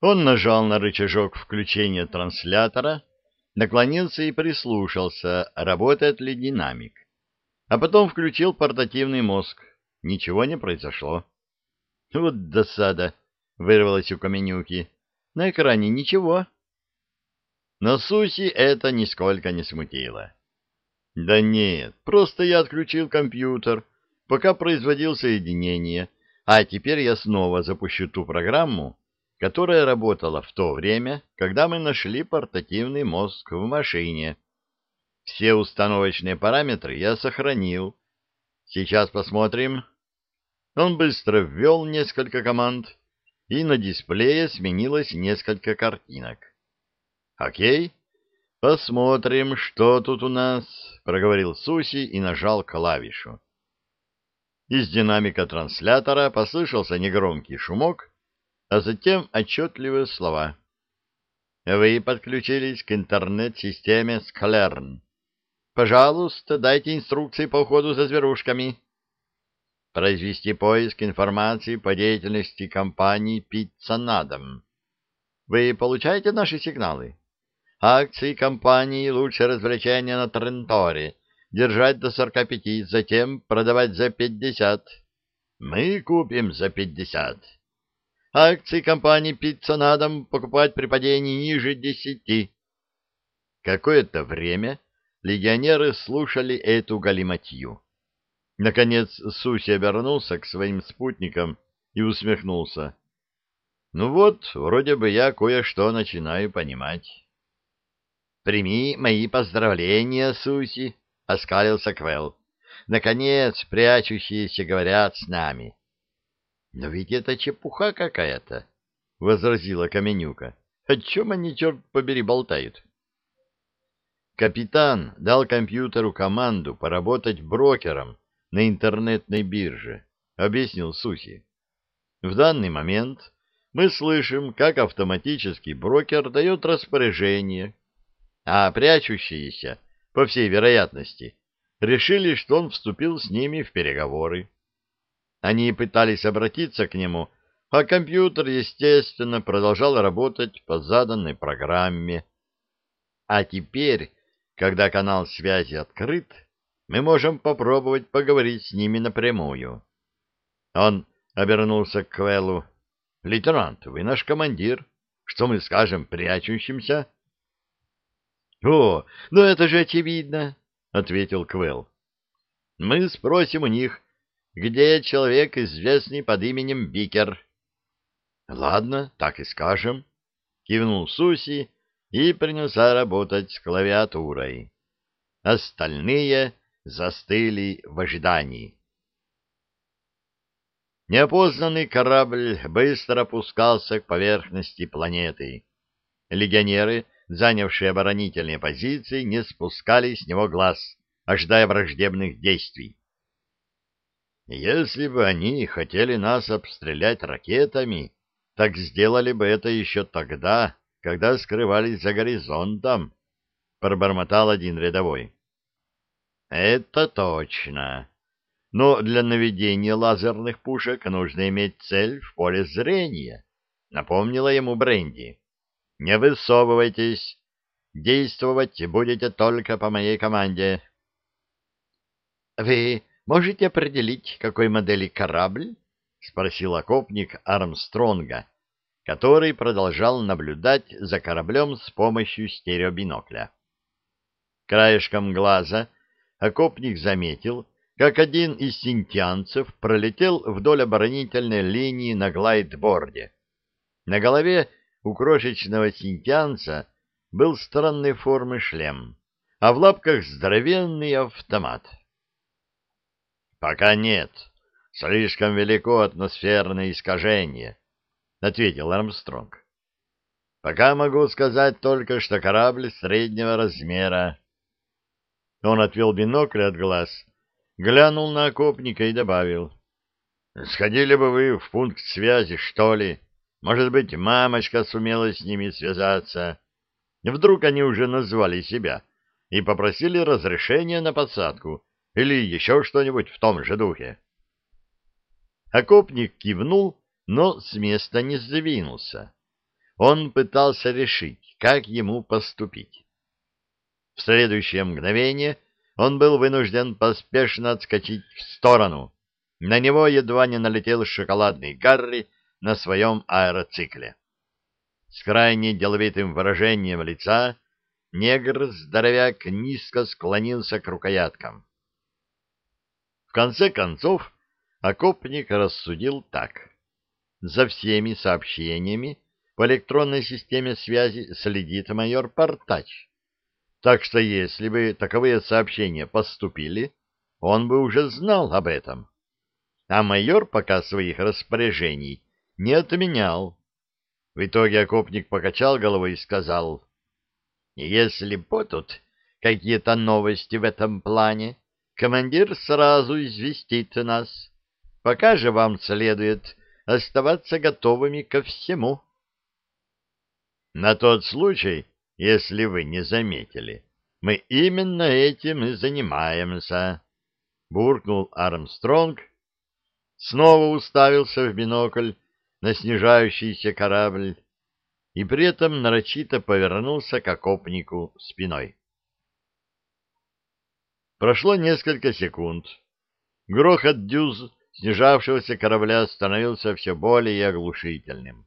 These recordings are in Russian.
Он нажал на рычажок включения транслятора, наклонился и прислушался, работает ли динамик. А потом включил портативный мозг. Ничего не произошло. Вот досада, вырвалась у Каменюки. На экране ничего. Но Суси это нисколько не смутило. Да нет, просто я отключил компьютер, пока производил соединение, а теперь я снова запущу ту программу, которая работала в то время, когда мы нашли портативный мозг в машине. Все установочные параметры я сохранил. Сейчас посмотрим. Он быстро ввел несколько команд, и на дисплее сменилось несколько картинок. «Окей, посмотрим, что тут у нас», — проговорил Суси и нажал клавишу. Из динамика транслятора послышался негромкий шумок, а затем отчетливые слова. «Вы подключились к интернет-системе Склерн. Пожалуйста, дайте инструкции по уходу за зверушками» произвести поиск информации по деятельности компании «Пицца на дом». Вы получаете наши сигналы? Акции компании «Лучшее развлечение на Тренторе» держать до 45, затем продавать за 50. Мы купим за 50. Акции компании «Пицца на дом» покупать при падении ниже 10. Какое-то время легионеры слушали эту галиматью. Наконец Суси обернулся к своим спутникам и усмехнулся. «Ну вот, вроде бы я кое-что начинаю понимать». «Прими мои поздравления, Суси», — оскалился Квелл. «Наконец, прячущиеся говорят с нами». «Но ведь это чепуха какая-то», — возразила Каменюка. «О чем они, черт побери, болтают?» Капитан дал компьютеру команду поработать брокером на интернетной бирже, объяснил Суси. В данный момент мы слышим, как автоматический брокер дает распоряжение, а прячущиеся, по всей вероятности, решили, что он вступил с ними в переговоры. Они пытались обратиться к нему, а компьютер, естественно, продолжал работать по заданной программе. А теперь, когда канал связи открыт, мы можем попробовать поговорить с ними напрямую. Он обернулся к Квеллу. — Лейтенант, вы наш командир. Что мы скажем прячущимся? — О, ну это же очевидно, — ответил Квелл. — Мы спросим у них, где человек, известный под именем Бикер. — Ладно, так и скажем, — кивнул Суси и принялся работать с клавиатурой. Остальные застыли в ожидании. Неопознанный корабль быстро опускался к поверхности планеты. Легионеры, занявшие оборонительные позиции, не спускали с него глаз, ожидая враждебных действий. Если бы они хотели нас обстрелять ракетами, так сделали бы это еще тогда, когда скрывались за горизонтом, — пробормотал один рядовой. Это точно. Но для наведения лазерных пушек нужно иметь цель в поле зрения, напомнила ему Бренди. Не высовывайтесь. Действовать будете только по моей команде. Вы можете определить, какой модели корабль? спросил окопник Армстронга, который продолжал наблюдать за кораблем с помощью стереобинокля. Краешком глаза окопник заметил, как один из синтианцев пролетел вдоль оборонительной линии на глайдборде. На голове у крошечного синтианца был странной формы шлем, а в лапках здоровенный автомат. «Пока нет. Слишком велико атмосферное искажение», — ответил Армстронг. «Пока могу сказать только, что корабль среднего размера, он отвел бинокль от глаз, глянул на окопника и добавил. — Сходили бы вы в пункт связи, что ли? Может быть, мамочка сумела с ними связаться. Вдруг они уже назвали себя и попросили разрешения на подсадку или еще что-нибудь в том же духе. Окопник кивнул, но с места не сдвинулся. он пытался решить, как ему поступить. В следующее мгновение он был вынужден поспешно отскочить в сторону. На него едва не налетел шоколадный Гарри на своем аэроцикле. С крайне деловитым выражением лица негр-здоровяк низко склонился к рукояткам. В конце концов, окопник рассудил так. За всеми сообщениями по электронной системе связи следит майор Портач. Так что если бы таковые сообщения поступили, он бы уже знал об этом. А майор пока своих распоряжений не отменял. В итоге окопник покачал головой и сказал, «Если будут какие-то новости в этом плане, командир сразу известит нас. Пока же вам следует оставаться готовыми ко всему». На тот случай, если вы не заметили, мы именно этим и занимаемся, — буркнул Армстронг, снова уставился в бинокль на снижающийся корабль и при этом нарочито повернулся к окопнику спиной. Прошло несколько секунд. Грохот дюз снижавшегося корабля становился все более оглушительным.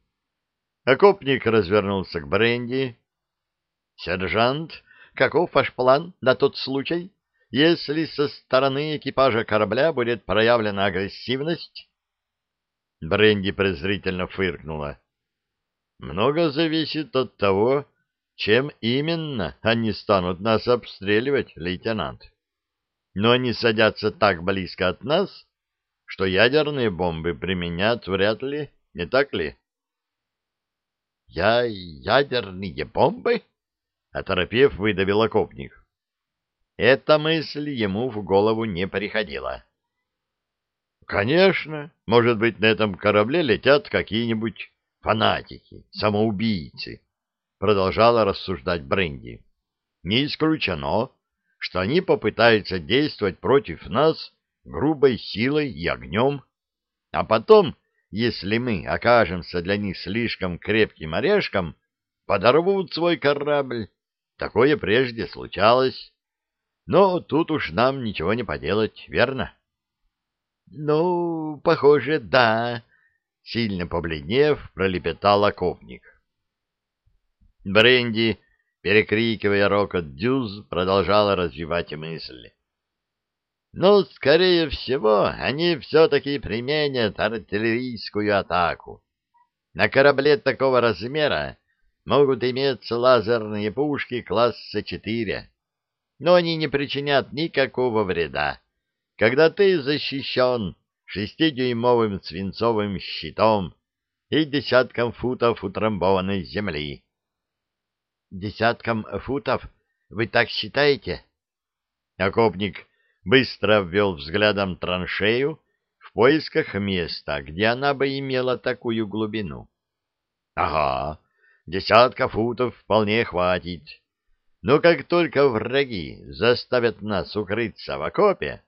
Окопник развернулся к Бренди. — Сержант, каков ваш план на тот случай, если со стороны экипажа корабля будет проявлена агрессивность? Бренди презрительно фыркнула. Много зависит от того, чем именно они станут нас обстреливать, лейтенант. Но они садятся так близко от нас, что ядерные бомбы применят вряд ли, не так ли? Я ядерные бомбы? Оторопев, выдавил окопник. Эта мысль ему в голову не приходила. Конечно, может быть, на этом корабле летят какие-нибудь фанатики, самоубийцы, продолжала рассуждать Бренди. Не исключено, что они попытаются действовать против нас грубой силой и огнем, а потом, если мы окажемся для них слишком крепким орешком, подорвут свой корабль. Такое прежде случалось. Но тут уж нам ничего не поделать, верно? — Ну, похоже, да, — сильно побледнев, пролепетал окопник. Бренди, перекрикивая рокот дюз, продолжала развивать мысли. Но, «Ну, скорее всего, они все-таки применят артиллерийскую атаку. На корабле такого размера могут иметься лазерные пушки класса 4, но они не причинят никакого вреда когда ты защищен шестидюймовым свинцовым щитом и десятком футов утрамбованной земли. — Десятком футов? Вы так считаете? Окопник быстро ввел взглядом траншею в поисках места, где она бы имела такую глубину. — Ага, десятка футов вполне хватит. Но как только враги заставят нас укрыться в окопе,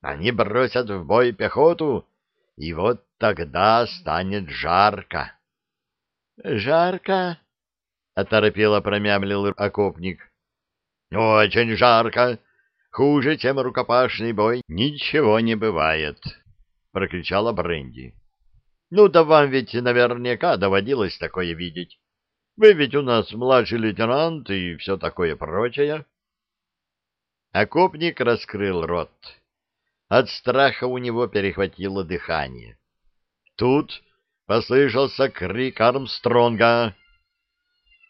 они бросят в бой пехоту, и вот тогда станет жарко. — Жарко? — оторопело промямлил окопник. — Очень жарко. Хуже, чем рукопашный бой, ничего не бывает, — прокричала Бренди. — Ну да вам ведь наверняка доводилось такое видеть. Вы ведь у нас младший лейтенант и все такое прочее. Окопник раскрыл рот. От страха у него перехватило дыхание. Тут послышался крик Армстронга.